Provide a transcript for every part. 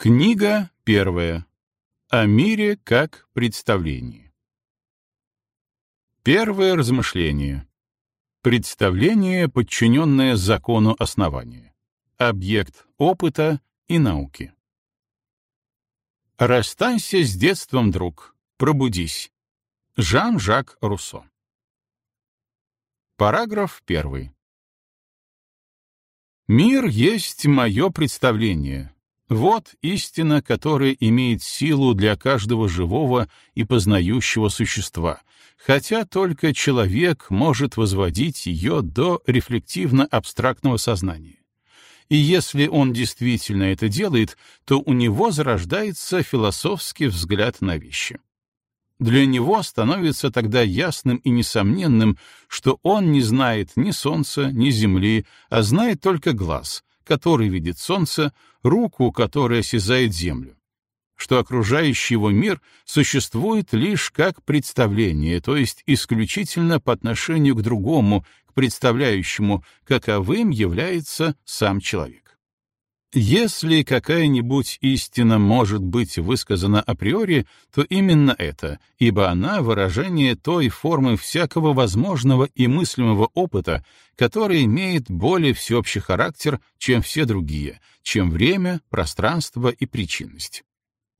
Книга первая. О мире как представлении. Первое размышление. Представление, подчиненное закону основания. Объект опыта и науки. Расстанься с детством, друг. Пробудись. Жан-Жак Руссо. Параграф первый. Мир есть мое представление, вот истина, которая имеет силу для каждого живого и познающего существа, хотя только человек может возводить ее до рефлективно-абстрактного сознания. И если он действительно это делает, то у него зарождается философский взгляд на вещи. Для него становится тогда ясным и несомненным, что он не знает ни солнца, ни земли, а знает только глаз, который видит солнце, руку, которая осязает землю, что окружающий его мир существует лишь как представление, то есть исключительно по отношению к другому, к представляющему, каковым является сам человек. Если какая-нибудь истина может быть высказана априори, то именно это, ибо она — выражение той формы всякого возможного и мыслимого опыта, который имеет более всеобщий характер, чем все другие, чем время, пространство и причинность.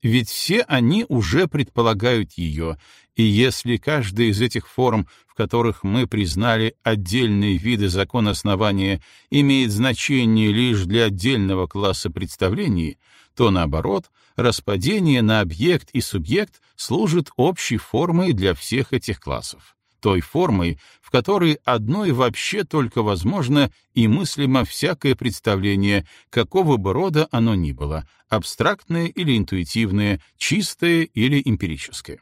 Ведь все они уже предполагают ее, и если каждая из этих форм, в которых мы признали отдельные виды закона основания, имеет значение лишь для отдельного класса представлений, то, наоборот, распадение на объект и субъект служит общей формой для всех этих классов той формой, в которой одной вообще только возможно и мыслимо всякое представление, какого бы рода оно ни было, абстрактное или интуитивное, чистое или эмпирическое.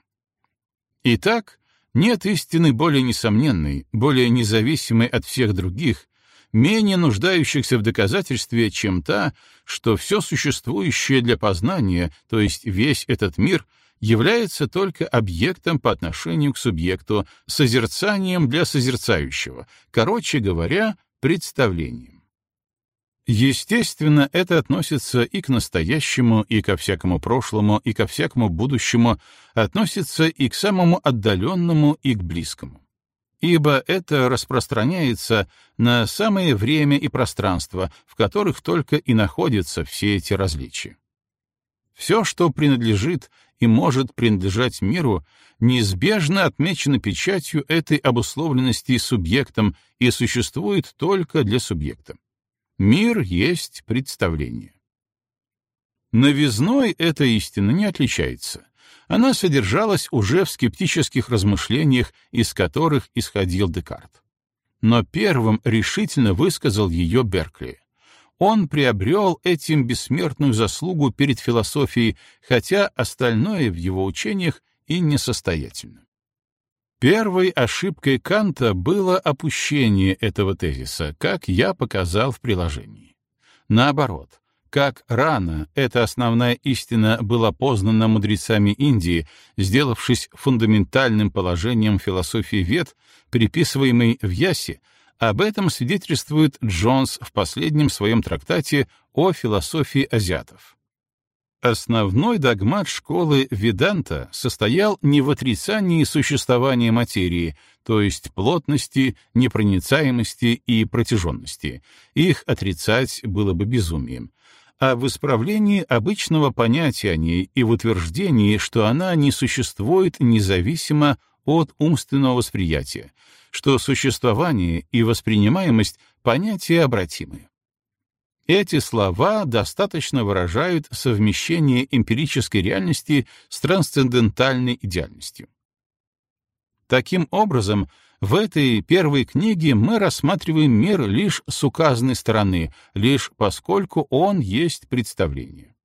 Итак, нет истины более несомненной, более независимой от всех других, менее нуждающихся в доказательстве, чем та, что все существующее для познания, то есть весь этот мир, является только объектом по отношению к субъекту, созерцанием для созерцающего, короче говоря, представлением. Естественно, это относится и к настоящему, и ко всякому прошлому, и ко всякому будущему, относится и к самому отдаленному, и к близкому. Ибо это распространяется на самое время и пространство, в которых только и находятся все эти различия. Все, что принадлежит и может принадлежать миру, неизбежно отмечено печатью этой обусловленности субъектом и существует только для субъекта. Мир есть представление. Новизной эта истина не отличается. Она содержалась уже в скептических размышлениях, из которых исходил Декарт. Но первым решительно высказал ее Беркли он приобрел этим бессмертную заслугу перед философией, хотя остальное в его учениях и несостоятельно. Первой ошибкой Канта было опущение этого тезиса, как я показал в приложении. Наоборот, как рано эта основная истина была познана мудрецами Индии, сделавшись фундаментальным положением философии вет, приписываемой в Ясе, об этом свидетельствует Джонс в последнем своем трактате о философии азиатов. Основной догмат школы Веданта состоял не в отрицании существования материи, то есть плотности, непроницаемости и протяженности. Их отрицать было бы безумием, а в исправлении обычного понятия о ней и в утверждении, что она не существует независимо от умственного восприятия, что существование и воспринимаемость — понятия обратимые. Эти слова достаточно выражают совмещение эмпирической реальности с трансцендентальной идеальностью. Таким образом, в этой первой книге мы рассматриваем мир лишь с указанной стороны, лишь поскольку он есть представление.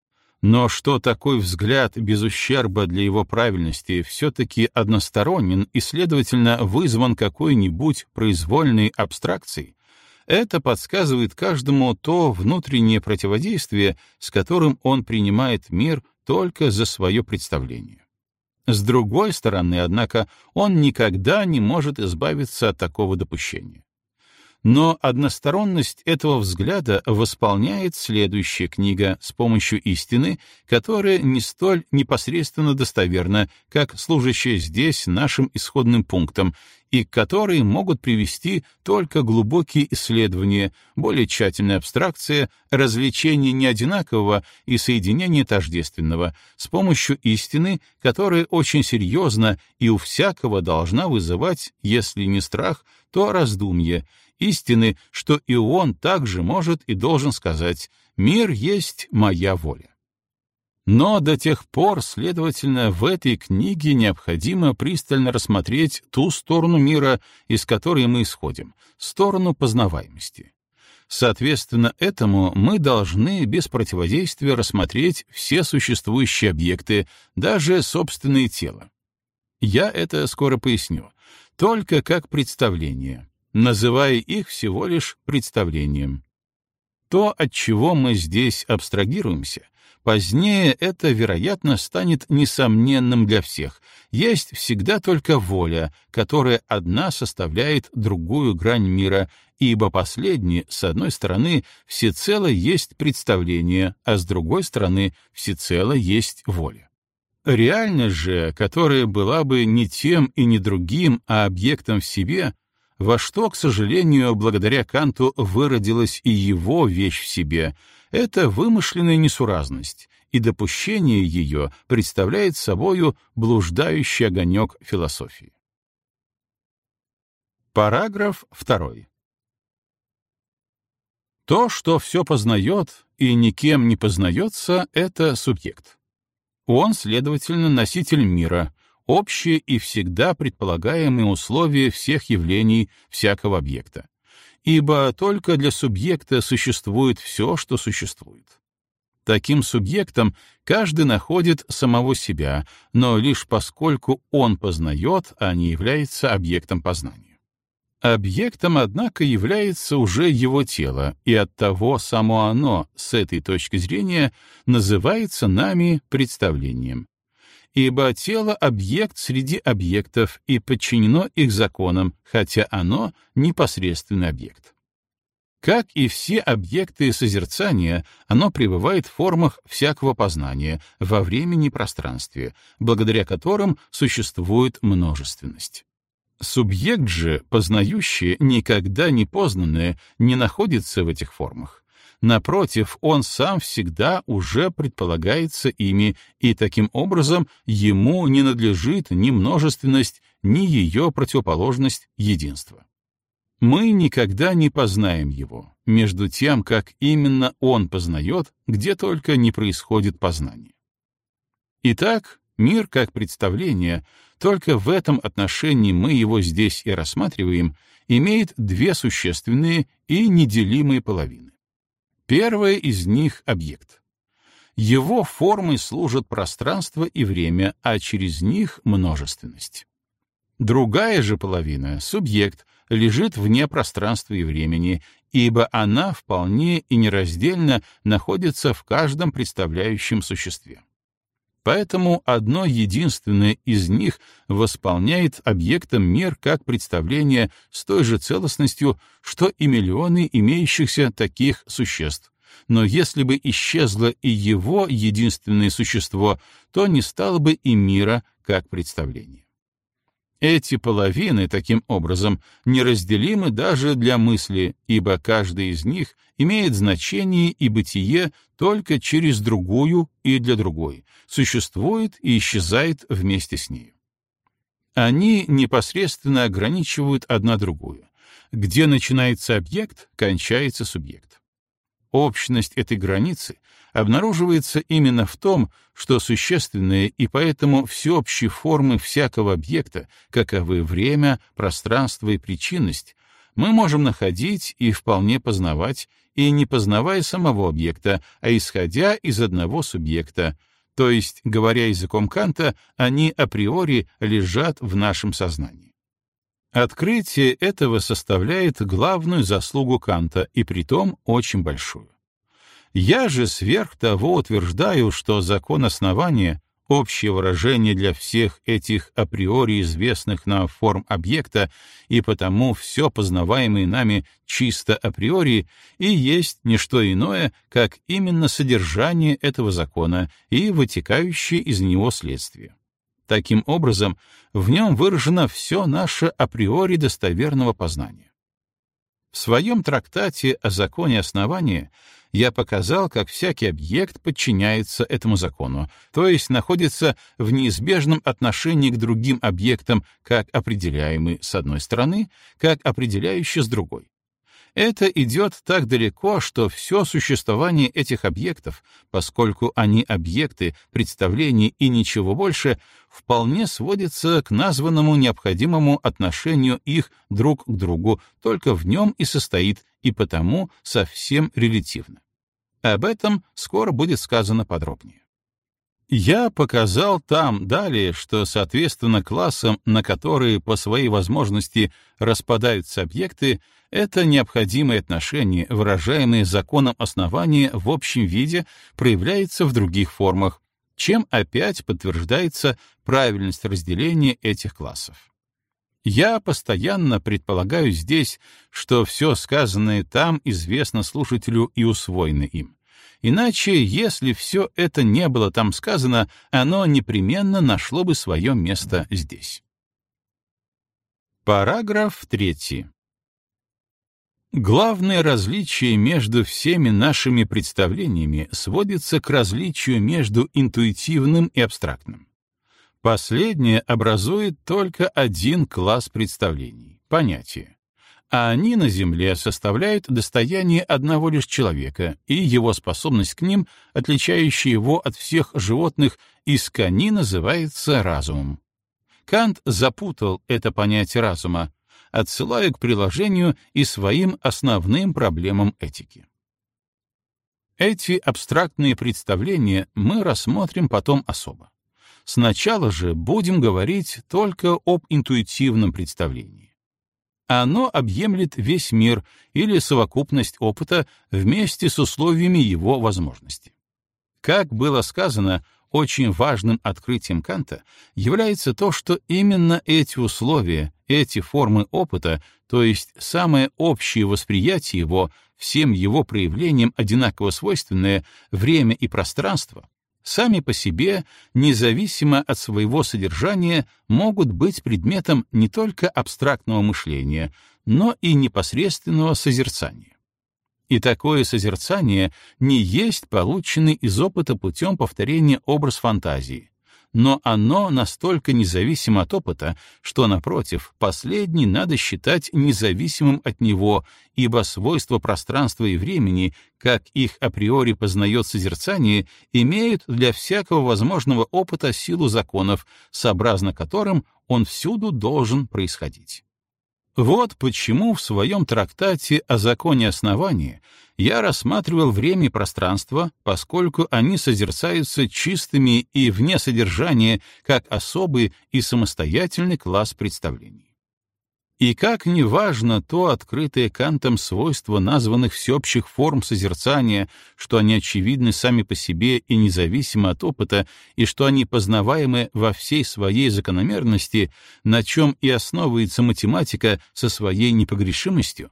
Но что такой взгляд без ущерба для его правильности все-таки односторонен и, следовательно, вызван какой-нибудь произвольной абстракцией, это подсказывает каждому то внутреннее противодействие, с которым он принимает мир только за свое представление. С другой стороны, однако, он никогда не может избавиться от такого допущения. Но односторонность этого взгляда восполняет следующая книга с помощью истины, которая не столь непосредственно достоверна, как служащая здесь нашим исходным пунктом, и к которой могут привести только глубокие исследования, более тщательная абстракция, развлечение неодинакового и соединение тождественного, с помощью истины, которая очень серьезна и у всякого должна вызывать, если не страх, то раздумье, истины, что и он также может и должен сказать «Мир есть моя воля». Но до тех пор, следовательно, в этой книге необходимо пристально рассмотреть ту сторону мира, из которой мы исходим, сторону познаваемости. Соответственно этому мы должны без противодействия рассмотреть все существующие объекты, даже собственное тело. Я это скоро поясню, только как представление, называя их всего лишь представлением. То, от чего мы здесь абстрагируемся, позднее это, вероятно, станет несомненным для всех. Есть всегда только воля, которая одна составляет другую грань мира, ибо последнее, с одной стороны, всецело есть представление, а с другой стороны, всецело есть воля. Реальность же, которая была бы не тем и не другим, а объектом в себе, во что, к сожалению, благодаря Канту выродилась и его вещь в себе, это вымышленная несуразность, и допущение ее представляет собою блуждающий огонек философии. Параграф 2. То, что все познает и никем не познается, — это субъект. Он, следовательно, носитель мира, общее и всегда предполагаемые условия всех явлений всякого объекта. Ибо только для субъекта существует все, что существует. Таким субъектом каждый находит самого себя, но лишь поскольку он познает, а не является объектом познания. Объектом, однако, является уже его тело, и оттого само оно, с этой точки зрения, называется нами представлением, ибо тело — объект среди объектов и подчинено их законам, хотя оно — непосредственный объект. Как и все объекты созерцания, оно пребывает в формах всякого познания во времени и пространстве, благодаря которым существует множественность. Субъект же, познающий, никогда не познанное, не находится в этих формах. Напротив, он сам всегда уже предполагается ими, и таким образом ему не надлежит ни множественность, ни ее противоположность единства. Мы никогда не познаем его, между тем, как именно он познает, где только не происходит познание. Итак, мир как представление, только в этом отношении мы его здесь и рассматриваем, имеет две существенные и неделимые половины. Первое из них — объект. Его формой служат пространство и время, а через них — множественность. Другая же половина, субъект, лежит вне пространства и времени, ибо она вполне и нераздельно находится в каждом представляющем существе. Поэтому одно единственное из них восполняет объектом мир как представление с той же целостностью, что и миллионы имеющихся таких существ. Но если бы исчезло и его единственное существо, то не стало бы и мира как представление. Эти половины, таким образом, неразделимы даже для мысли, ибо каждая из них имеет значение и бытие только через другую и для другой, существует и исчезает вместе с нею. Они непосредственно ограничивают одна другую. Где начинается объект, кончается субъект. Общность этой границы обнаруживается именно в том, что существенные и поэтому всеобщие формы всякого объекта, каковы время, пространство и причинность, мы можем находить и вполне познавать, и не познавая самого объекта, а исходя из одного субъекта, то есть, говоря языком Канта, они априори лежат в нашем сознании. Открытие этого составляет главную заслугу Канта, и притом очень большую. Я же сверх того утверждаю, что закон основания, общее выражение для всех этих априори известных нам форм объекта, и потому все познаваемое нами чисто априори и есть не что иное, как именно содержание этого закона и вытекающее из него следствие. Таким образом, в нем выражено все наше априори достоверного познания. В своем трактате о законе основания я показал, как всякий объект подчиняется этому закону, то есть находится в неизбежном отношении к другим объектам, как определяемый с одной стороны, как определяющий с другой. Это идет так далеко, что все существование этих объектов, поскольку они объекты, представления и ничего больше, вполне сводится к названному необходимому отношению их друг к другу, только в нем и состоит, и потому совсем релятивно. Об этом скоро будет сказано подробнее. Я показал там далее, что, соответственно, классам, на которые по своей возможности распадаются объекты, это необходимое отношение, выражаемое законом основания в общем виде, проявляется в других формах, чем опять подтверждается правильность разделения этих классов. Я постоянно предполагаю здесь, что все сказанное там известно слушателю и усвоено им. Иначе, если все это не было там сказано, оно непременно нашло бы свое место здесь. Параграф 3. Главное различие между всеми нашими представлениями сводится к различию между интуитивным и абстрактным. Последнее образует только один класс представлений — понятие а они на Земле составляют достояние одного лишь человека, и его способность к ним, отличающая его от всех животных, из кони называется разумом. Кант запутал это понятие разума, отсылая к приложению и своим основным проблемам этики. Эти абстрактные представления мы рассмотрим потом особо. Сначала же будем говорить только об интуитивном представлении. Оно объемлет весь мир или совокупность опыта вместе с условиями его возможности. Как было сказано, очень важным открытием Канта является то, что именно эти условия, эти формы опыта, то есть самое общее восприятие его, всем его проявлениям одинаково свойственное, время и пространство, сами по себе, независимо от своего содержания, могут быть предметом не только абстрактного мышления, но и непосредственного созерцания. И такое созерцание не есть полученный из опыта путем повторения образ фантазии, но оно настолько независимо от опыта, что, напротив, последний надо считать независимым от него, ибо свойства пространства и времени, как их априори познает созерцание, имеют для всякого возможного опыта силу законов, сообразно которым он всюду должен происходить. Вот почему в своем трактате о законе основания я рассматривал время и пространство, поскольку они созерцаются чистыми и вне содержания, как особый и самостоятельный класс представлений. И как не важно то открытое Кантом свойство названных всеобщих форм созерцания, что они очевидны сами по себе и независимо от опыта, и что они познаваемы во всей своей закономерности, на чем и основывается математика со своей непогрешимостью,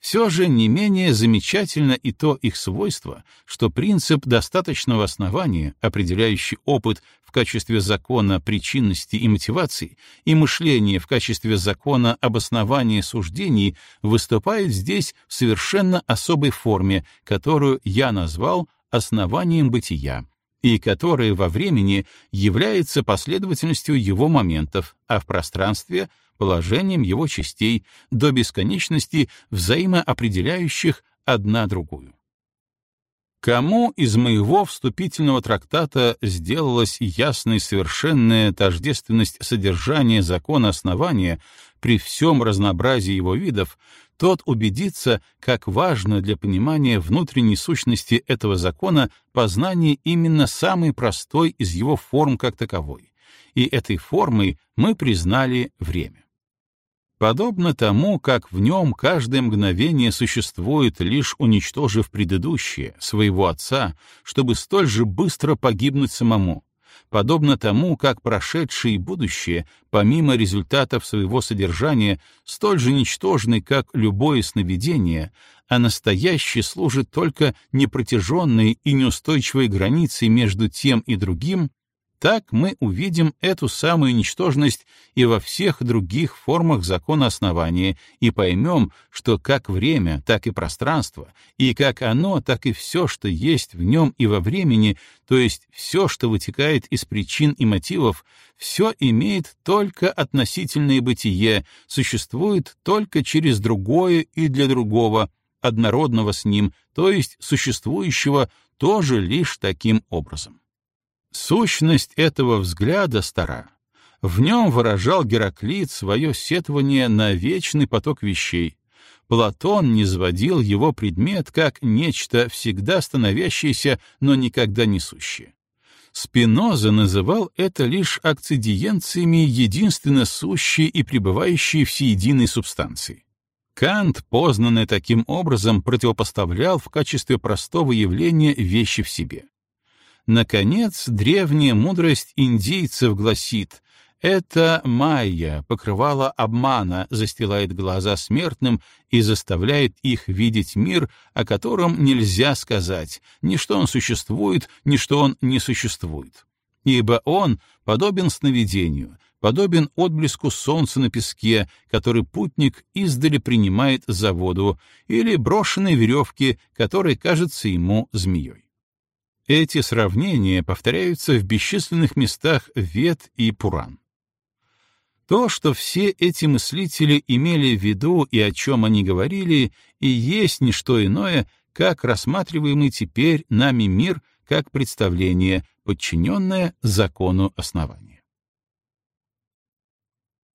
все же не менее замечательно и то их свойство, что принцип достаточного основания, определяющий опыт в качестве закона причинности и мотивации, и мышление в качестве закона обоснования суждений, выступает здесь в совершенно особой форме, которую я назвал основанием бытия, и которая во времени является последовательностью его моментов, а в пространстве — положением его частей до бесконечности взаимоопределяющих одна другую. Кому из моего вступительного трактата сделалась ясной совершенная тождественность содержания закона основания при всем разнообразии его видов, тот убедится, как важно для понимания внутренней сущности этого закона познание именно самой простой из его форм как таковой. И этой формой мы признали время. Подобно тому, как в нем каждое мгновение существует, лишь уничтожив предыдущее, своего отца, чтобы столь же быстро погибнуть самому, подобно тому, как прошедшее и будущее, помимо результатов своего содержания, столь же ничтожны, как любое сновидение, а настоящее служит только непротяженной и неустойчивой границей между тем и другим, так мы увидим эту самую ничтожность и во всех других формах закона основания и поймем, что как время, так и пространство, и как оно, так и все, что есть в нем и во времени, то есть все, что вытекает из причин и мотивов, все имеет только относительное бытие, существует только через другое и для другого, однородного с ним, то есть существующего тоже лишь таким образом. Сущность этого взгляда стара. В нем выражал Гераклит свое сетование на вечный поток вещей. Платон не сводил его предмет как нечто всегда становящееся, но никогда несущее. Спиноза называл это лишь акцидиенциями единственно сущей и пребывающей всеединой субстанции. Кант, познанный таким образом, противопоставлял в качестве простого явления вещи в себе. Наконец, древняя мудрость индейцев гласит, это майя, покрывало обмана, застилает глаза смертным и заставляет их видеть мир, о котором нельзя сказать, ни что он существует, ни что он не существует. Ибо он подобен сновидению, подобен отблеску солнца на песке, который путник издали принимает за воду, или брошенной веревке, которая кажется ему змеей. Эти сравнения повторяются в бесчисленных местах Вет и Пуран. То, что все эти мыслители имели в виду и о чем они говорили, и есть не что иное, как рассматриваемый теперь нами мир как представление, подчиненное закону основания.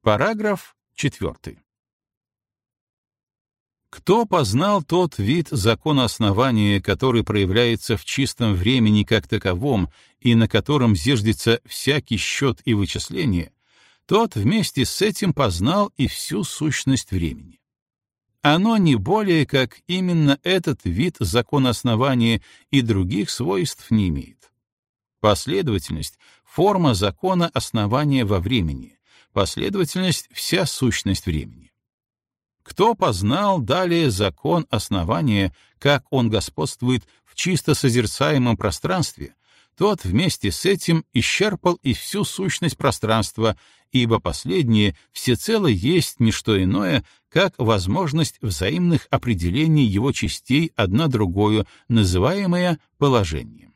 Параграф 4. Кто познал тот вид закона основания, который проявляется в чистом времени как таковом и на котором зиждется всякий счет и вычисление, тот вместе с этим познал и всю сущность времени. Оно не более как именно этот вид закона основания и других свойств не имеет. Последовательность — форма закона основания во времени, последовательность — вся сущность времени. Кто познал далее закон основания, как он господствует в чисто созерцаемом пространстве, тот вместе с этим исчерпал и всю сущность пространства, ибо последнее всецело есть не что иное, как возможность взаимных определений его частей одна другую, называемая положением.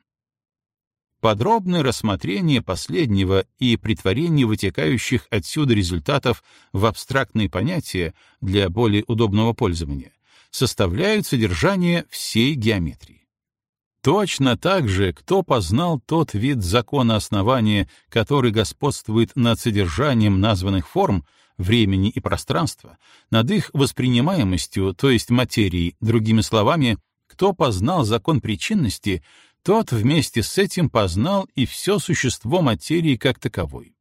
Подробное рассмотрение последнего и притворение вытекающих отсюда результатов в абстрактные понятия для более удобного пользования составляют содержание всей геометрии. Точно так же, кто познал тот вид закона основания, который господствует над содержанием названных форм, времени и пространства, над их воспринимаемостью, то есть материей, другими словами, кто познал закон причинности, тот вместе с этим познал и все существо материи как таковой.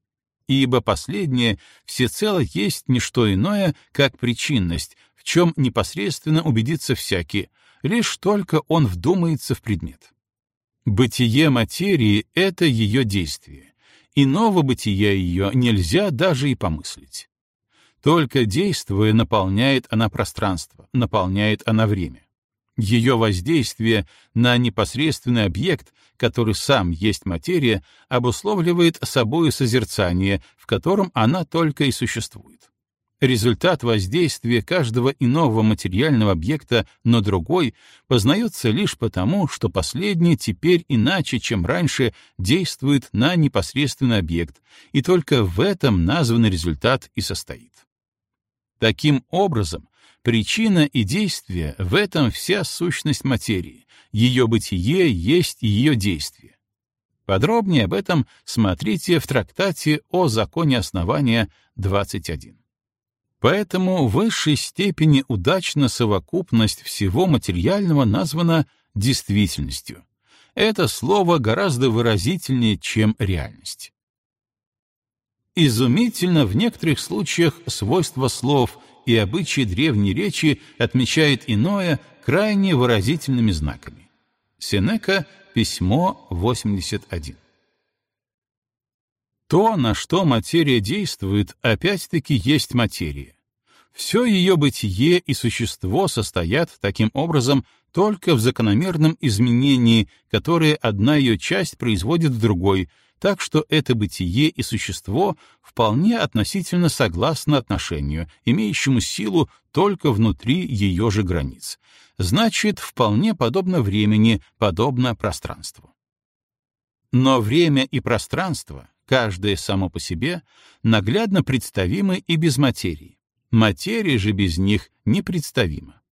Ибо последнее всецело есть не что иное, как причинность, в чем непосредственно убедится всякий, лишь только он вдумается в предмет. Бытие материи — это ее действие. Иного бытия ее нельзя даже и помыслить. Только действуя, наполняет она пространство, наполняет она время. Ее воздействие на непосредственный объект, который сам есть материя, обусловливает собою созерцание, в котором она только и существует. Результат воздействия каждого иного материального объекта на другой познается лишь потому, что последний теперь иначе, чем раньше, действует на непосредственный объект, и только в этом названный результат и состоит. Таким образом, Причина и действие — в этом вся сущность материи, ее бытие есть ее действие. Подробнее об этом смотрите в трактате о законе основания 21. Поэтому в высшей степени удачна совокупность всего материального названа действительностью. Это слово гораздо выразительнее, чем реальность. Изумительно в некоторых случаях свойство слов и обычаи древней речи отмечают иное крайне выразительными знаками. Сенека, письмо 81. То, на что материя действует, опять-таки есть материя. Все ее бытие и существо состоят таким образом только в закономерном изменении, которое одна ее часть производит в другой, так что это бытие и существо вполне относительно согласно отношению, имеющему силу только внутри ее же границ. Значит, вполне подобно времени, подобно пространству. Но время и пространство, каждое само по себе, наглядно представимы и без материи. Материя же без них непредставима.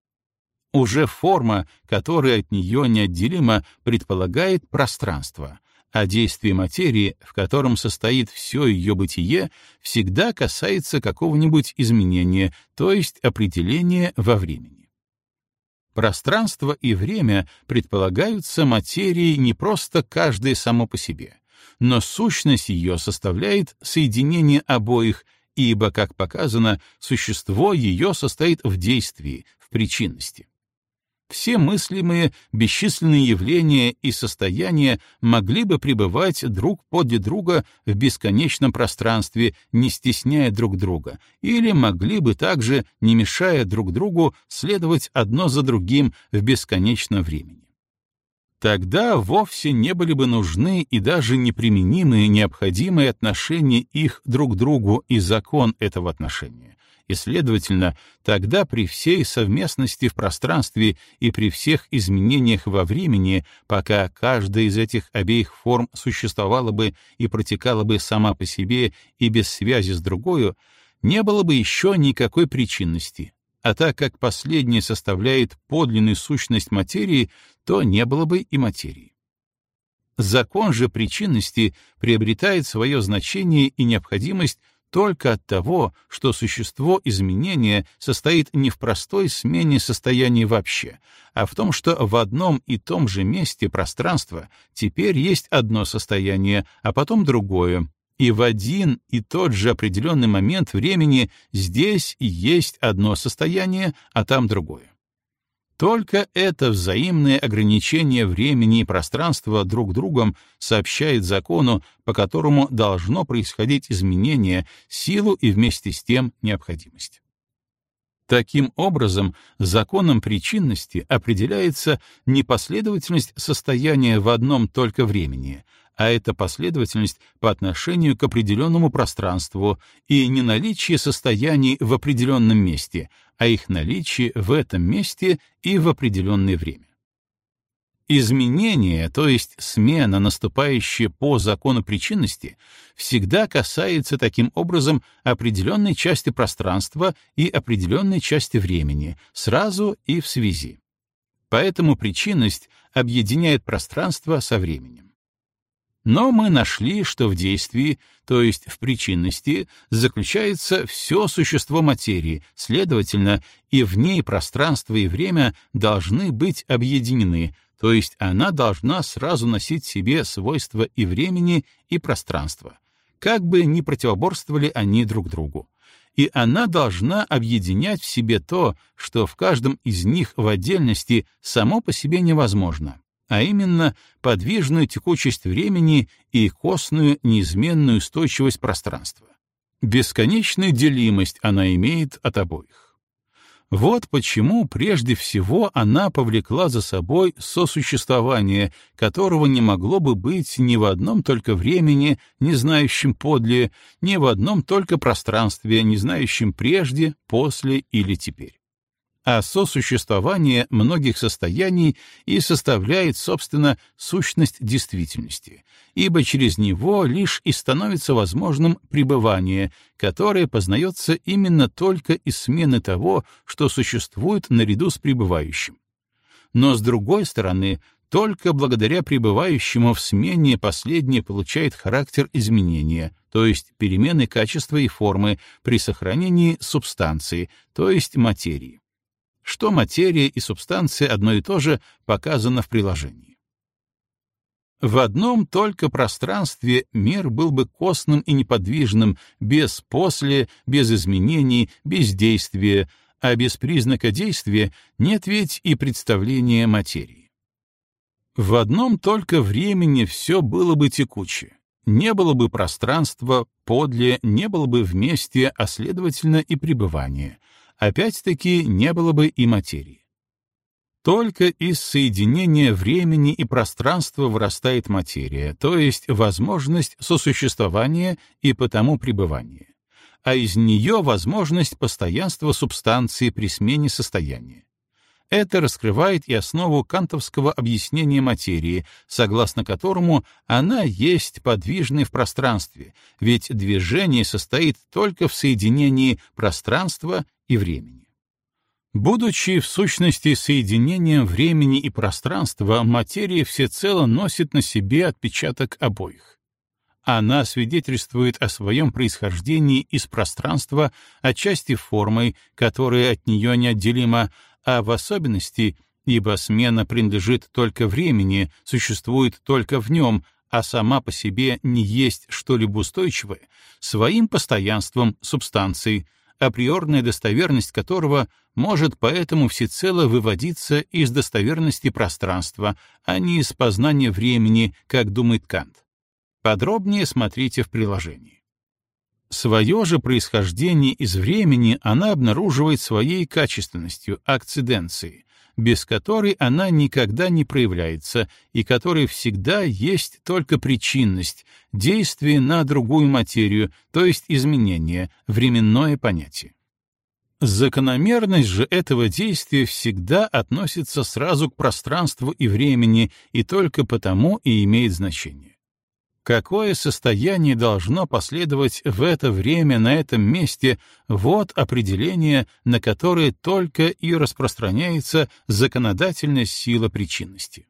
Уже форма, которая от нее неотделима, предполагает пространство, а действие материи, в котором состоит все ее бытие, всегда касается какого-нибудь изменения, то есть определения во времени. Пространство и время предполагаются материей не просто каждое само по себе, но сущность ее составляет соединение обоих, ибо, как показано, существо ее состоит в действии, в причинности. Все мыслимые бесчисленные явления и состояния могли бы пребывать друг подле друга в бесконечном пространстве, не стесняя друг друга, или могли бы также, не мешая друг другу, следовать одно за другим в бесконечном времени. Тогда вовсе не были бы нужны и даже неприменимые необходимые отношения их друг к другу и закон этого отношения и, следовательно, тогда при всей совместности в пространстве и при всех изменениях во времени, пока каждая из этих обеих форм существовала бы и протекала бы сама по себе и без связи с другою, не было бы еще никакой причинности, а так как последняя составляет подлинную сущность материи, то не было бы и материи. Закон же причинности приобретает свое значение и необходимость только от того, что существо изменения состоит не в простой смене состояний вообще, а в том, что в одном и том же месте пространства теперь есть одно состояние, а потом другое, и в один и тот же определенный момент времени здесь есть одно состояние, а там другое. Только это взаимное ограничение времени и пространства друг другом сообщает закону, по которому должно происходить изменение, силу и вместе с тем необходимость. Таким образом, законом причинности определяется не последовательность состояния в одном только времени, а это последовательность по отношению к определенному пространству и не наличие состояний в определенном месте, а их наличие в этом месте и в определенное время. Изменение, то есть смена, наступающая по закону причинности, всегда касается таким образом определенной части пространства и определенной части времени, сразу и в связи. Поэтому причинность объединяет пространство со временем. Но мы нашли, что в действии, то есть в причинности, заключается все существо материи, следовательно, и в ней пространство и время должны быть объединены, то есть она должна сразу носить в себе свойства и времени, и пространства, как бы ни противоборствовали они друг другу. И она должна объединять в себе то, что в каждом из них в отдельности само по себе невозможно а именно подвижную текучесть времени и костную неизменную устойчивость пространства. Бесконечную делимость она имеет от обоих. Вот почему прежде всего она повлекла за собой сосуществование, которого не могло бы быть ни в одном только времени, не знающем подле, ни в одном только пространстве, не знающем прежде, после или теперь а сосуществование многих состояний и составляет, собственно, сущность действительности, ибо через него лишь и становится возможным пребывание, которое познается именно только из смены того, что существует наряду с пребывающим. Но, с другой стороны, только благодаря пребывающему в смене последнее получает характер изменения, то есть перемены качества и формы при сохранении субстанции, то есть материи что материя и субстанция одно и то же показано в приложении. В одном только пространстве мир был бы костным и неподвижным, без после, без изменений, без действия, а без признака действия нет ведь и представления материи. В одном только времени все было бы текуче, не было бы пространства, подле не было бы вместе, а следовательно и пребывания. Опять-таки не было бы и материи. Только из соединения времени и пространства вырастает материя, то есть возможность сосуществования и потому пребывания, а из нее возможность постоянства субстанции при смене состояния. Это раскрывает и основу кантовского объяснения материи, согласно которому она есть подвижной в пространстве, ведь движение состоит только в соединении пространства и времени. Будучи в сущности соединением времени и пространства, материя всецело носит на себе отпечаток обоих. Она свидетельствует о своем происхождении из пространства, отчасти формой, которая от нее неотделима, а в особенности, ибо смена принадлежит только времени, существует только в нем, а сама по себе не есть что-либо устойчивое, своим постоянством субстанции, априорная достоверность которого может поэтому всецело выводиться из достоверности пространства, а не из познания времени, как думает Кант. Подробнее смотрите в приложении. Свое же происхождение из времени она обнаруживает своей качественностью, акциденцией, без которой она никогда не проявляется и которой всегда есть только причинность, действие на другую материю, то есть изменение, временное понятие. Закономерность же этого действия всегда относится сразу к пространству и времени и только потому и имеет значение. Какое состояние должно последовать в это время на этом месте, вот определение, на которое только и распространяется законодательная сила причинности.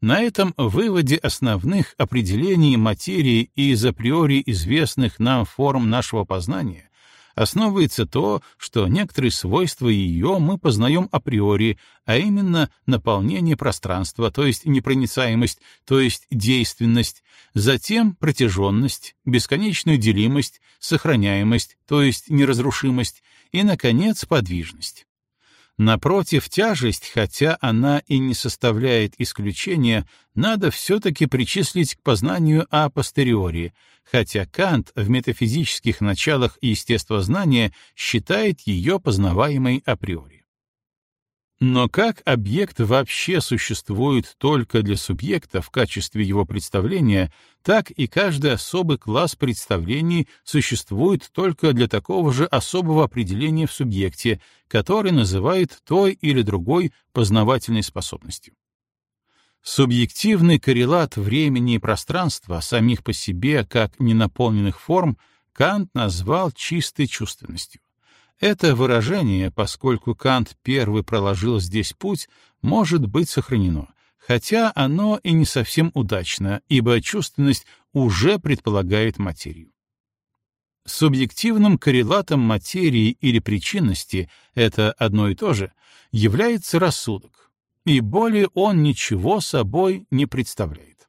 На этом выводе основных определений материи и из априори известных нам форм нашего познания основывается то, что некоторые свойства ее мы познаем априори, а именно наполнение пространства, то есть непроницаемость, то есть действенность, затем протяженность, бесконечную делимость, сохраняемость, то есть неразрушимость, и, наконец, подвижность. Напротив, тяжесть, хотя она и не составляет исключения, надо все-таки причислить к познанию а постериори, хотя Кант в метафизических началах естествознания считает ее познаваемой априори. Но как объект вообще существует только для субъекта в качестве его представления, так и каждый особый класс представлений существует только для такого же особого определения в субъекте, который называет той или другой познавательной способностью. Субъективный коррелат времени и пространства, самих по себе как ненаполненных форм, Кант назвал чистой чувственностью. Это выражение, поскольку Кант первый проложил здесь путь, может быть сохранено, хотя оно и не совсем удачно, ибо чувственность уже предполагает материю. Субъективным коррелатом материи или причинности — это одно и то же — является рассудок, и более он ничего собой не представляет.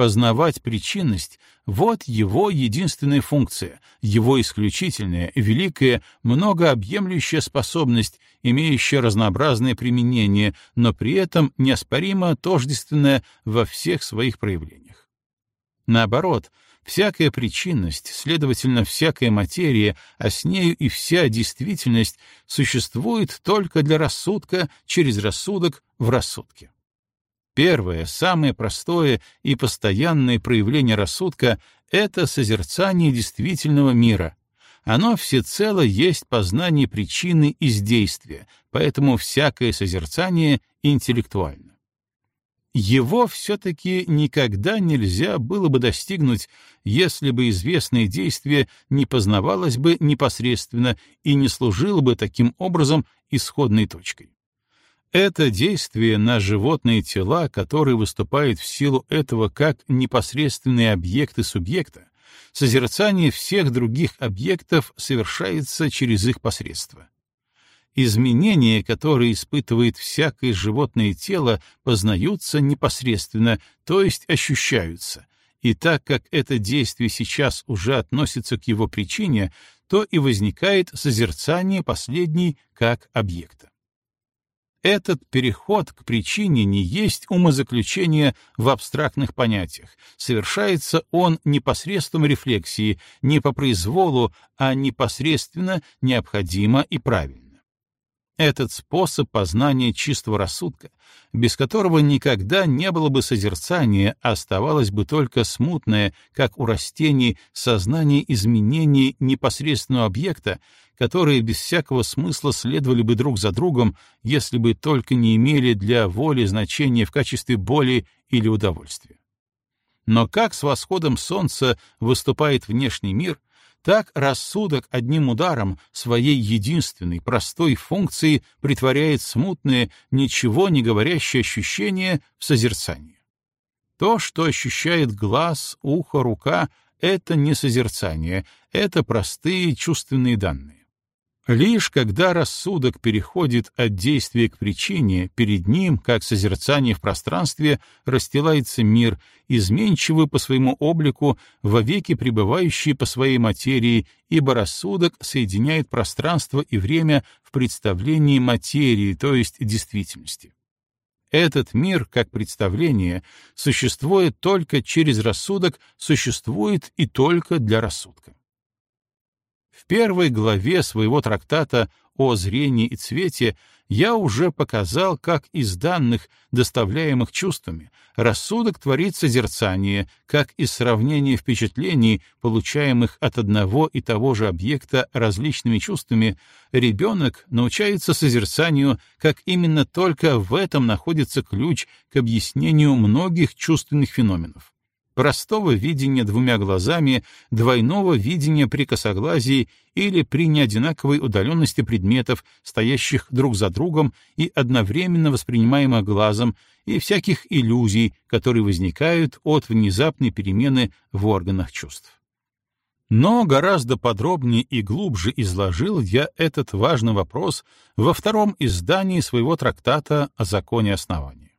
Познавать причинность — вот его единственная функция, его исключительная, великая, многообъемлющая способность, имеющая разнообразные применения, но при этом неоспоримо тождественная во всех своих проявлениях. Наоборот, всякая причинность, следовательно, всякая материя, а с нею и вся действительность существует только для рассудка через рассудок в рассудке. Первое, самое простое и постоянное проявление рассудка — это созерцание действительного мира. Оно всецело есть познание причины из действия, поэтому всякое созерцание интеллектуально. Его все-таки никогда нельзя было бы достигнуть, если бы известное действие не познавалось бы непосредственно и не служило бы таким образом исходной точкой. Это действие на животные тела, которые выступают в силу этого как непосредственные объекты субъекта, созерцание всех других объектов совершается через их посредство. Изменения, которые испытывает всякое животное тело, познаются непосредственно, то есть ощущаются, и так как это действие сейчас уже относится к его причине, то и возникает созерцание последней как объекта. Этот переход к причине не есть умозаключение в абстрактных понятиях. Совершается он не посредством рефлексии, не по произволу, а непосредственно, необходимо и правильно. Этот способ познания чистого рассудка, без которого никогда не было бы созерцания, оставалось бы только смутное, как у растений, сознание изменений непосредственного объекта, которые без всякого смысла следовали бы друг за другом, если бы только не имели для воли значения в качестве боли или удовольствия. Но как с восходом солнца выступает внешний мир — так рассудок одним ударом своей единственной, простой функции притворяет смутные, ничего не говорящие ощущения в созерцание. То, что ощущает глаз, ухо, рука — это не созерцание, это простые чувственные данные. Лишь когда рассудок переходит от действия к причине, перед ним, как созерцание в пространстве, расстилается мир, изменчивый по своему облику, вовеки пребывающий по своей материи, ибо рассудок соединяет пространство и время в представлении материи, то есть действительности. Этот мир, как представление, существует только через рассудок, существует и только для рассудка. В первой главе своего трактата о зрении и цвете я уже показал, как из данных, доставляемых чувствами, рассудок творит созерцание, как из сравнения впечатлений, получаемых от одного и того же объекта различными чувствами, ребенок научается созерцанию, как именно только в этом находится ключ к объяснению многих чувственных феноменов простого видения двумя глазами, двойного видения при косоглазии или при неодинаковой удаленности предметов, стоящих друг за другом и одновременно воспринимаемых глазом, и всяких иллюзий, которые возникают от внезапной перемены в органах чувств. Но гораздо подробнее и глубже изложил я этот важный вопрос во втором издании своего трактата о законе основания.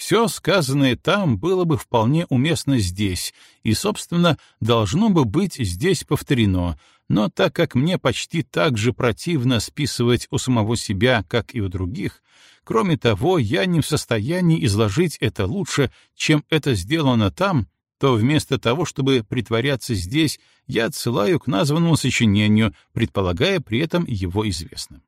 Все сказанное там было бы вполне уместно здесь, и, собственно, должно бы быть здесь повторено, но так как мне почти так же противно списывать у самого себя, как и у других, кроме того, я не в состоянии изложить это лучше, чем это сделано там, то вместо того, чтобы притворяться здесь, я отсылаю к названному сочинению, предполагая при этом его известным.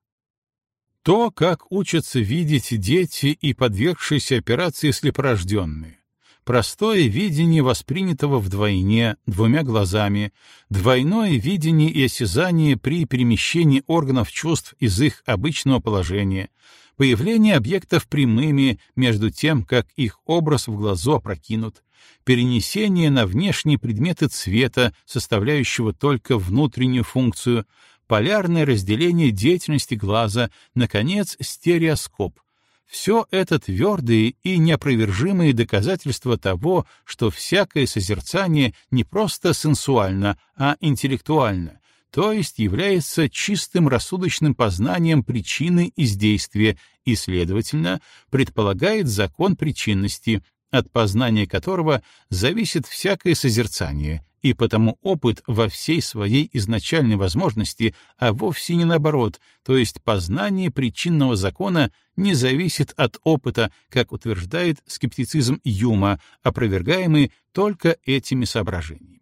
То, как учатся видеть дети и подвергшиеся операции слепорожденные. Простое видение воспринятого вдвойне, двумя глазами, двойное видение и осязание при перемещении органов чувств из их обычного положения, появление объектов прямыми между тем, как их образ в глазу опрокинут, перенесение на внешние предметы цвета, составляющего только внутреннюю функцию, полярное разделение деятельности глаза, наконец, стереоскоп. Все это твердые и неопровержимые доказательства того, что всякое созерцание не просто сенсуально, а интеллектуально, то есть является чистым рассудочным познанием причины из действия и, следовательно, предполагает закон причинности, от познания которого зависит всякое созерцание, и потому опыт во всей своей изначальной возможности, а вовсе не наоборот, то есть познание причинного закона не зависит от опыта, как утверждает скептицизм Юма, опровергаемый только этими соображениями.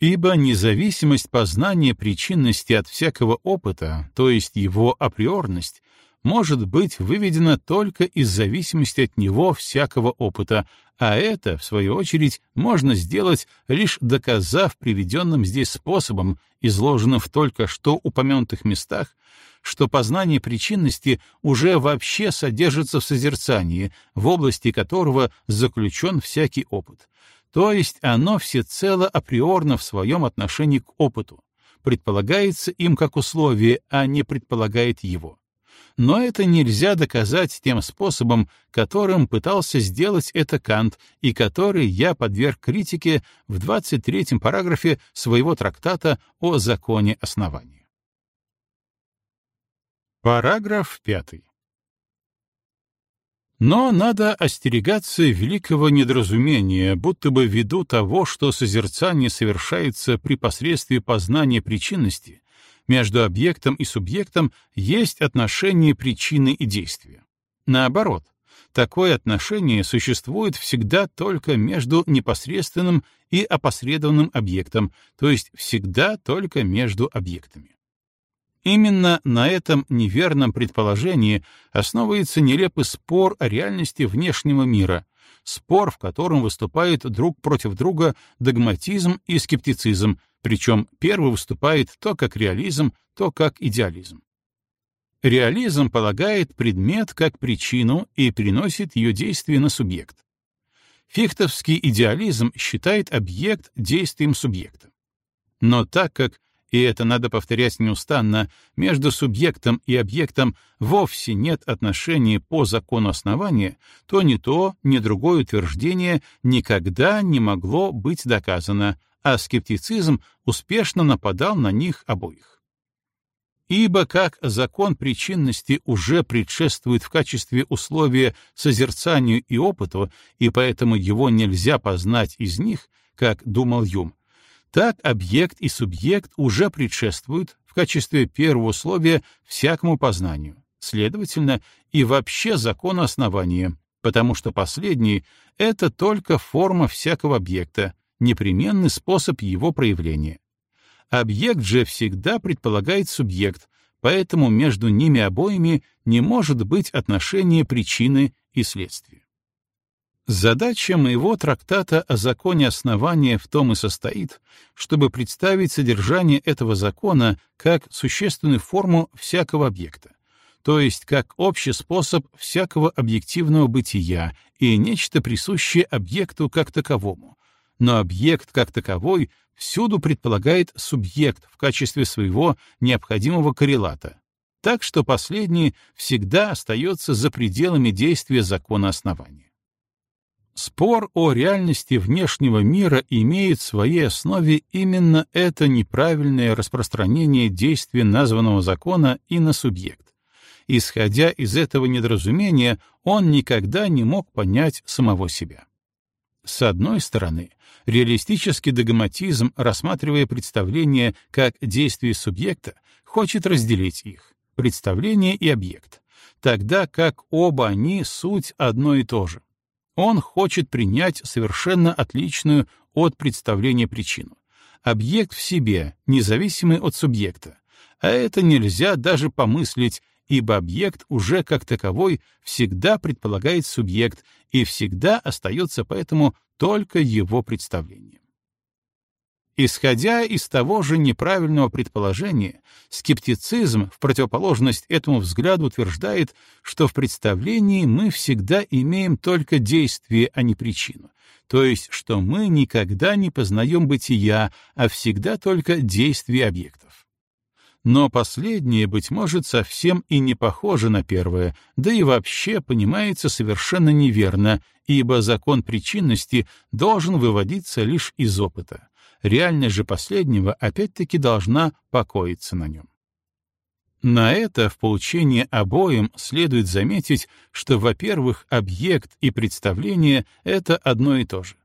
Ибо независимость познания причинности от всякого опыта, то есть его априорность, может быть выведена только из зависимости от него всякого опыта, а это, в свою очередь, можно сделать, лишь доказав приведенным здесь способом, изложенным в только что упомянутых местах, что познание причинности уже вообще содержится в созерцании, в области которого заключен всякий опыт. То есть оно всецело априорно в своем отношении к опыту, предполагается им как условие, а не предполагает его но это нельзя доказать тем способом, которым пытался сделать это Кант и который я подверг критике в 23-м параграфе своего трактата о законе основания. Параграф 5. Но надо остерегаться великого недоразумения, будто бы ввиду того, что созерцание совершается при посредстве познания причинности, Между объектом и субъектом есть отношение причины и действия. Наоборот, такое отношение существует всегда только между непосредственным и опосредованным объектом, то есть всегда только между объектами. Именно на этом неверном предположении основывается нелепый спор о реальности внешнего мира, спор, в котором выступают друг против друга догматизм и скептицизм, причем первый выступает то как реализм, то как идеализм. Реализм полагает предмет как причину и переносит ее действие на субъект. Фихтовский идеализм считает объект действием субъекта. Но так как и это надо повторять неустанно, между субъектом и объектом вовсе нет отношений по закону основания, то ни то, ни другое утверждение никогда не могло быть доказано, а скептицизм успешно нападал на них обоих. Ибо как закон причинности уже предшествует в качестве условия созерцанию и опыту, и поэтому его нельзя познать из них, как думал Юм, так объект и субъект уже предшествуют в качестве первого условия всякому познанию, следовательно, и вообще закону основания, потому что последний — это только форма всякого объекта, непременный способ его проявления. Объект же всегда предполагает субъект, поэтому между ними обоими не может быть отношения причины и следствия. Задача моего трактата о законе основания в том и состоит, чтобы представить содержание этого закона как существенную форму всякого объекта, то есть как общий способ всякого объективного бытия и нечто присущее объекту как таковому. Но объект как таковой всюду предполагает субъект в качестве своего необходимого коррелата, так что последний всегда остается за пределами действия закона основания. Спор о реальности внешнего мира имеет в своей основе именно это неправильное распространение действия названного закона и на субъект. Исходя из этого недоразумения, он никогда не мог понять самого себя. С одной стороны, реалистический догматизм, рассматривая представление как действие субъекта, хочет разделить их, представление и объект, тогда как оба они суть одно и то же. Он хочет принять совершенно отличную от представления причину. Объект в себе, независимый от субъекта. А это нельзя даже помыслить, ибо объект уже как таковой всегда предполагает субъект и всегда остается поэтому только его представлением. Исходя из того же неправильного предположения, скептицизм, в противоположность этому взгляду, утверждает, что в представлении мы всегда имеем только действие, а не причину, то есть что мы никогда не познаем бытия, а всегда только действие объектов. Но последнее, быть может, совсем и не похоже на первое, да и вообще понимается совершенно неверно, ибо закон причинности должен выводиться лишь из опыта реальность же последнего опять-таки должна покоиться на нем. На это в поучении обоим следует заметить, что, во-первых, объект и представление — это одно и то же.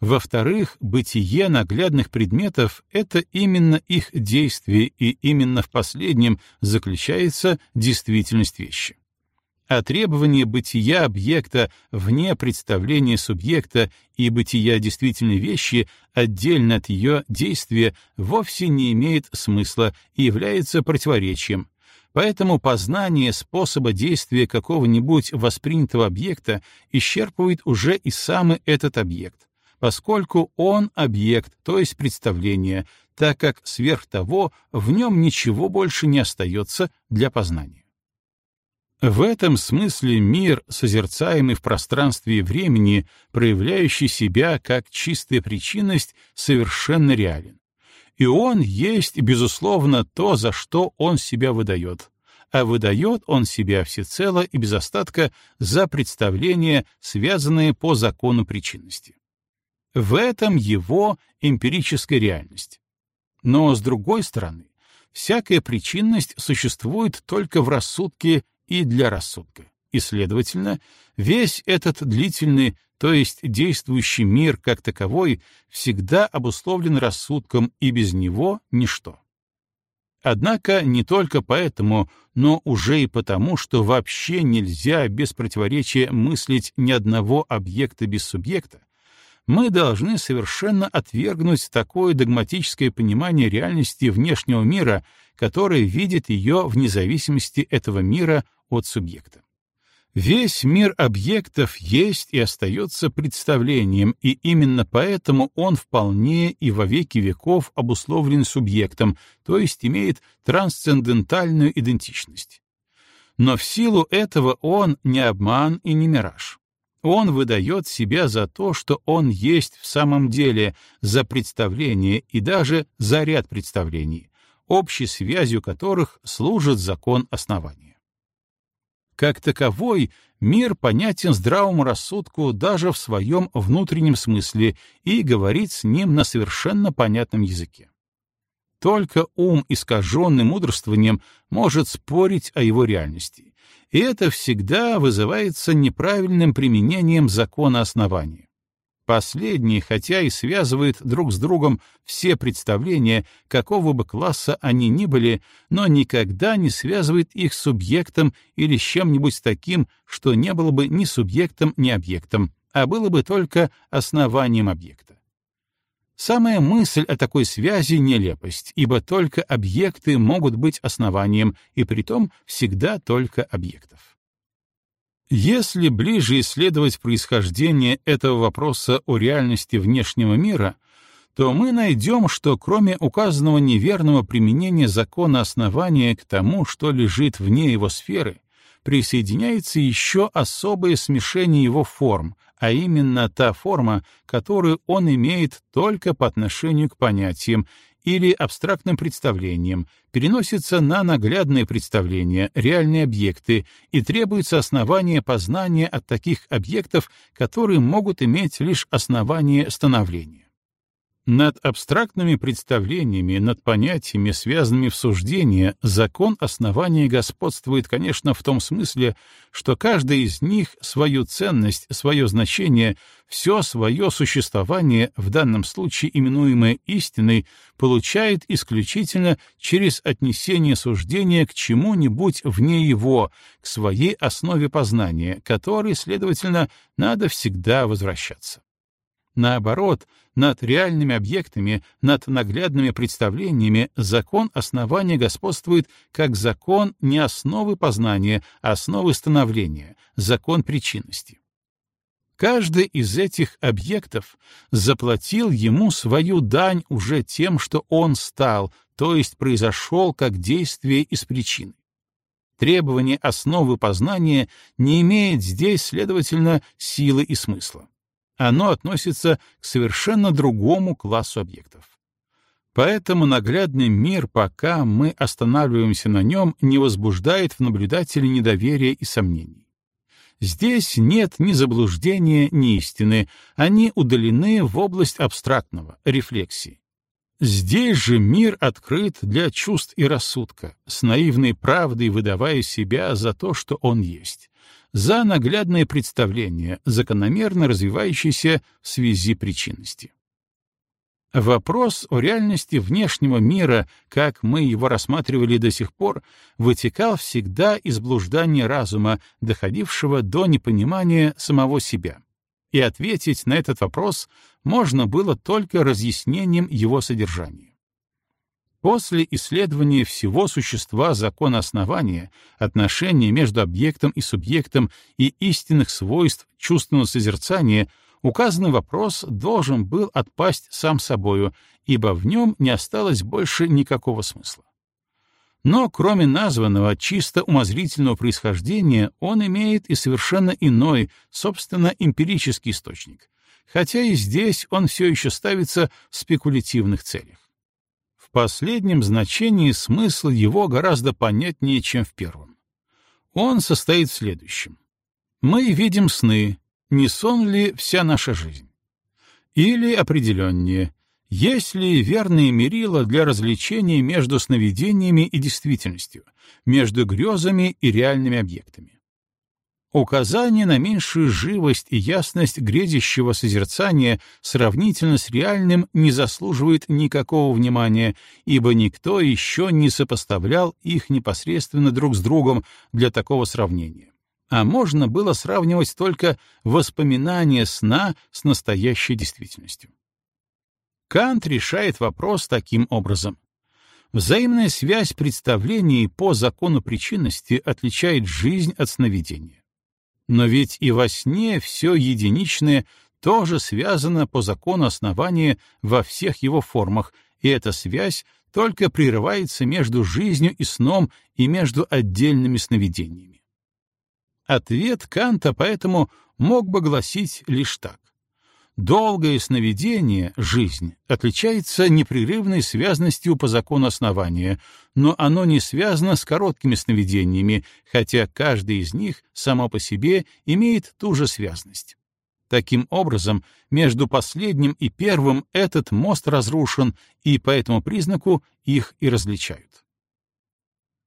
Во-вторых, бытие наглядных предметов — это именно их действие, и именно в последнем заключается действительность вещи а требование бытия объекта вне представления субъекта и бытия действительной вещи отдельно от ее действия вовсе не имеет смысла и является противоречием. Поэтому познание способа действия какого-нибудь воспринятого объекта исчерпывает уже и самый этот объект, поскольку он объект, то есть представление, так как сверх того в нем ничего больше не остается для познания. В этом смысле мир, созерцаемый в пространстве и времени, проявляющий себя как чистая причинность, совершенно реален. И он есть, безусловно, то, за что он себя выдает. А выдает он себя всецело и без остатка за представления, связанные по закону причинности. В этом его эмпирическая реальность. Но, с другой стороны, всякая причинность существует только в рассудке и для рассудка. И, следовательно, весь этот длительный, то есть действующий мир как таковой, всегда обусловлен рассудком, и без него — ничто. Однако не только поэтому, но уже и потому, что вообще нельзя без противоречия мыслить ни одного объекта без субъекта, мы должны совершенно отвергнуть такое догматическое понимание реальности внешнего мира, которое видит ее вне зависимости этого мира от субъекта. Весь мир объектов есть и остается представлением, и именно поэтому он вполне и во веки веков обусловлен субъектом, то есть имеет трансцендентальную идентичность. Но в силу этого он не обман и не мираж. Он выдает себя за то, что он есть в самом деле, за представление и даже за ряд представлений, общей связью которых служит закон основания. Как таковой, мир понятен здравому рассудку даже в своем внутреннем смысле и говорит с ним на совершенно понятном языке. Только ум, искаженный мудрствованием, может спорить о его реальности, и это всегда вызывается неправильным применением закона основания. Последний, хотя и связывает друг с другом все представления, какого бы класса они ни были, но никогда не связывает их с субъектом или с чем-нибудь таким, что не было бы ни субъектом, ни объектом, а было бы только основанием объекта. Самая мысль о такой связи — нелепость, ибо только объекты могут быть основанием, и притом всегда только объектов. Если ближе исследовать происхождение этого вопроса о реальности внешнего мира, то мы найдем, что кроме указанного неверного применения закона основания к тому, что лежит вне его сферы, присоединяется еще особое смешение его форм, а именно та форма, которую он имеет только по отношению к понятиям или абстрактным представлениям, переносится на наглядные представления, реальные объекты, и требуется основание познания от таких объектов, которые могут иметь лишь основание становления. Над абстрактными представлениями, над понятиями, связанными в суждении, закон основания господствует, конечно, в том смысле, что каждый из них свою ценность, свое значение, все свое существование, в данном случае именуемое истиной, получает исключительно через отнесение суждения к чему-нибудь вне его, к своей основе познания, которой, следовательно, надо всегда возвращаться. Наоборот, над реальными объектами, над наглядными представлениями закон основания господствует как закон не основы познания, а основы становления, закон причинности. Каждый из этих объектов заплатил ему свою дань уже тем, что он стал, то есть произошел как действие из причины. Требование основы познания не имеет здесь, следовательно, силы и смысла оно относится к совершенно другому классу объектов. Поэтому наглядный мир, пока мы останавливаемся на нем, не возбуждает в наблюдателе недоверия и сомнений. Здесь нет ни заблуждения, ни истины, они удалены в область абстрактного, рефлексии. Здесь же мир открыт для чувств и рассудка, с наивной правдой выдавая себя за то, что он есть за наглядное представление, закономерно развивающееся в связи причинности. Вопрос о реальности внешнего мира, как мы его рассматривали до сих пор, вытекал всегда из блуждания разума, доходившего до непонимания самого себя. И ответить на этот вопрос можно было только разъяснением его содержания. После исследования всего существа закона основания, отношения между объектом и субъектом и истинных свойств чувственного созерцания, указанный вопрос должен был отпасть сам собою, ибо в нем не осталось больше никакого смысла. Но кроме названного чисто умозрительного происхождения, он имеет и совершенно иной, собственно, эмпирический источник, хотя и здесь он все еще ставится в спекулятивных целях последнем значении смысл его гораздо понятнее, чем в первом. Он состоит в следующем. Мы видим сны, не сон ли вся наша жизнь? Или определеннее, есть ли верные мерила для развлечения между сновидениями и действительностью, между грезами и реальными объектами? Указание на меньшую живость и ясность грезящего созерцания сравнительно с реальным не заслуживает никакого внимания, ибо никто еще не сопоставлял их непосредственно друг с другом для такого сравнения. А можно было сравнивать только воспоминания сна с настоящей действительностью. Кант решает вопрос таким образом. Взаимная связь представлений по закону причинности отличает жизнь от сновидения. Но ведь и во сне все единичное тоже связано по закону основания во всех его формах, и эта связь только прерывается между жизнью и сном и между отдельными сновидениями. Ответ Канта поэтому мог бы гласить лишь так. Долгое сновидение, жизнь, отличается непрерывной связностью по закону основания, но оно не связано с короткими сновидениями, хотя каждый из них само по себе имеет ту же связность. Таким образом, между последним и первым этот мост разрушен, и по этому признаку их и различают.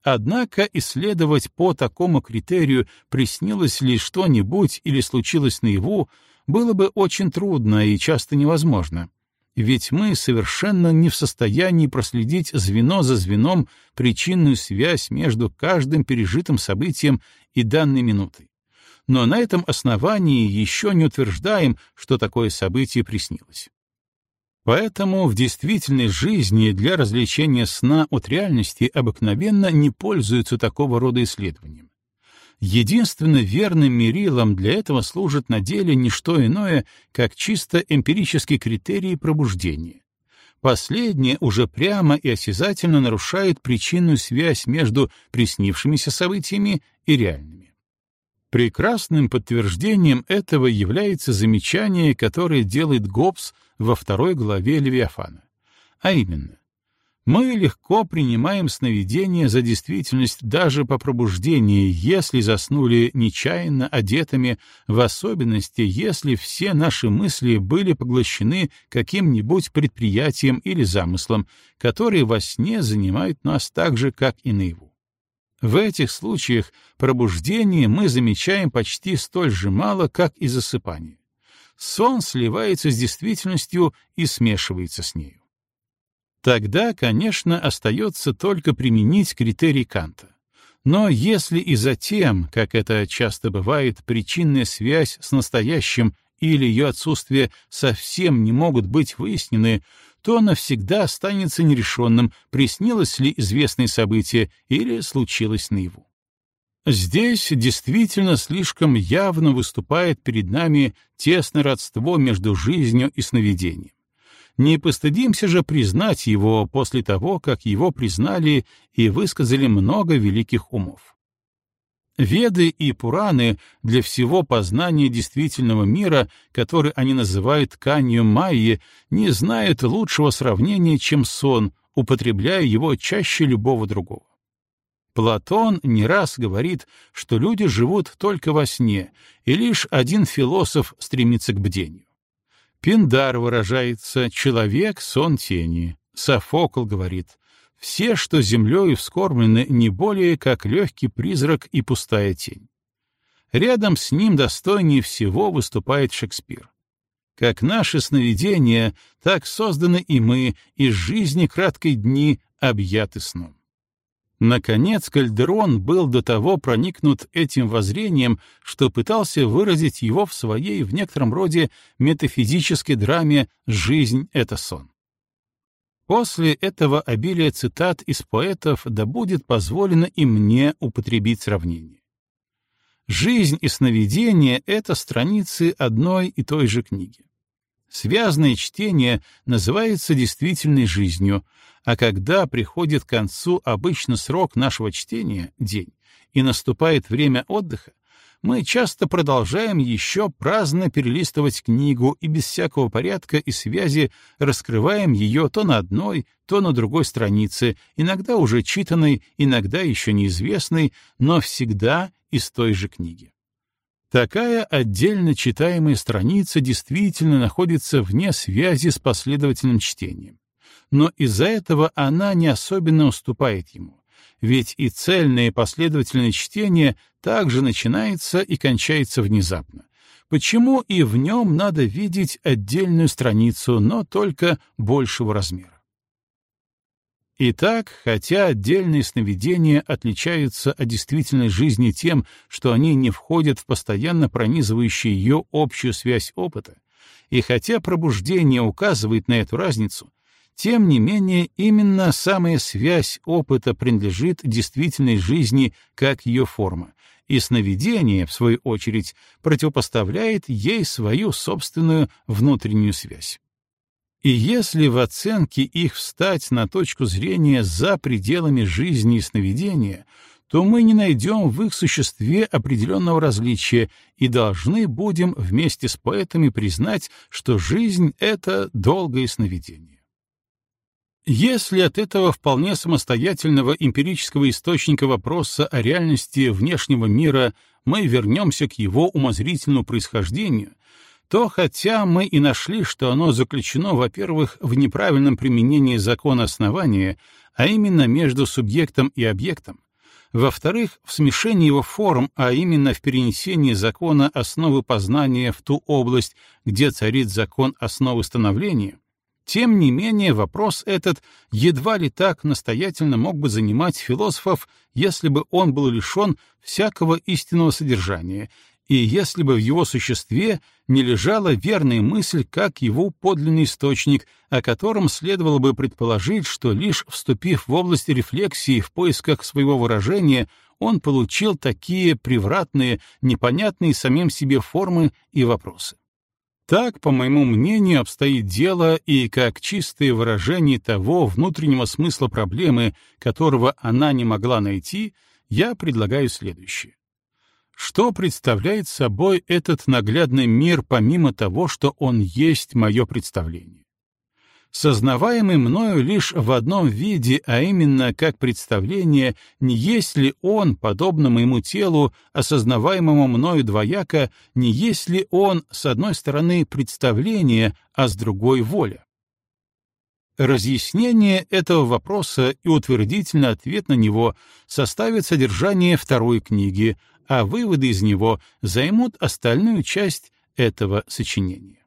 Однако исследовать по такому критерию, приснилось ли что-нибудь или случилось наяву, было бы очень трудно и часто невозможно. Ведь мы совершенно не в состоянии проследить звено за звеном причинную связь между каждым пережитым событием и данной минутой. Но на этом основании еще не утверждаем, что такое событие приснилось. Поэтому в действительной жизни для развлечения сна от реальности обыкновенно не пользуются такого рода исследованием. Единственно верным мерилом для этого служит на деле не что иное, как чисто эмпирический критерий пробуждения. Последнее уже прямо и осязательно нарушает причинную связь между приснившимися событиями и реальными. Прекрасным подтверждением этого является замечание, которое делает Гоббс во второй главе Левиафана. А именно, мы легко принимаем сновидение за действительность даже по пробуждении, если заснули нечаянно одетыми, в особенности, если все наши мысли были поглощены каким-нибудь предприятием или замыслом, которые во сне занимают нас так же, как и наяву. В этих случаях пробуждение мы замечаем почти столь же мало, как и засыпание. Сон сливается с действительностью и смешивается с нею. Тогда, конечно, остается только применить критерий Канта. Но если и затем, как это часто бывает, причинная связь с настоящим или ее отсутствие совсем не могут быть выяснены, то навсегда останется нерешенным, приснилось ли известное событие или случилось наяву. Здесь действительно слишком явно выступает перед нами тесное родство между жизнью и сновидением. Не постыдимся же признать его после того, как его признали и высказали много великих умов. Веды и Пураны для всего познания действительного мира, который они называют тканью Майи, не знают лучшего сравнения, чем сон, употребляя его чаще любого другого. Платон не раз говорит, что люди живут только во сне, и лишь один философ стремится к бдению. Пиндар выражается «человек — сон тени». Софокл говорит «все, что землею вскормлены, не более как легкий призрак и пустая тень». Рядом с ним достойнее всего выступает Шекспир. Как наши сновидения, так созданы и мы, из жизни краткой дни объяты сном. Наконец, Кальдерон был до того проникнут этим воззрением, что пытался выразить его в своей, в некотором роде, метафизической драме «Жизнь — это сон». После этого обилия цитат из поэтов да будет позволено и мне употребить сравнение. Жизнь и сновидение — это страницы одной и той же книги. Связанное чтение называется действительной жизнью, а когда приходит к концу обычно срок нашего чтения, день, и наступает время отдыха, мы часто продолжаем еще праздно перелистывать книгу и без всякого порядка и связи раскрываем ее то на одной, то на другой странице, иногда уже читанной, иногда еще неизвестной, но всегда из той же книги. Такая отдельно читаемая страница действительно находится вне связи с последовательным чтением. Но из-за этого она не особенно уступает ему, ведь и цельное последовательное чтение также начинается и кончается внезапно. Почему и в нем надо видеть отдельную страницу, но только большего размера? Итак, хотя отдельные сновидения отличаются от действительной жизни тем, что они не входят в постоянно пронизывающую ее общую связь опыта, и хотя пробуждение указывает на эту разницу, тем не менее именно самая связь опыта принадлежит действительной жизни как ее форма, и сновидение, в свою очередь, противопоставляет ей свою собственную внутреннюю связь. И если в оценке их встать на точку зрения за пределами жизни и сновидения, то мы не найдем в их существе определенного различия и должны будем вместе с поэтами признать, что жизнь — это долгое сновидение. Если от этого вполне самостоятельного эмпирического источника вопроса о реальности внешнего мира мы вернемся к его умозрительному происхождению — то хотя мы и нашли, что оно заключено, во-первых, в неправильном применении закона основания, а именно между субъектом и объектом, во-вторых, в смешении его форм, а именно в перенесении закона основы познания в ту область, где царит закон основы становления, тем не менее вопрос этот едва ли так настоятельно мог бы занимать философов, если бы он был лишен всякого истинного содержания и если бы в его существе не лежала верная мысль как его подлинный источник, о котором следовало бы предположить, что лишь вступив в область рефлексии в поисках своего выражения, он получил такие превратные, непонятные самим себе формы и вопросы. Так, по моему мнению, обстоит дело и как чистое выражение того внутреннего смысла проблемы, которого она не могла найти, я предлагаю следующее. Что представляет собой этот наглядный мир помимо того, что он есть мое представление? Сознаваемый мною лишь в одном виде, а именно как представление, не есть ли он, подобно моему телу, осознаваемому мною двояко, не есть ли он, с одной стороны, представление, а с другой — воля? Разъяснение этого вопроса и утвердительный ответ на него составит содержание второй книги, а выводы из него займут остальную часть этого сочинения.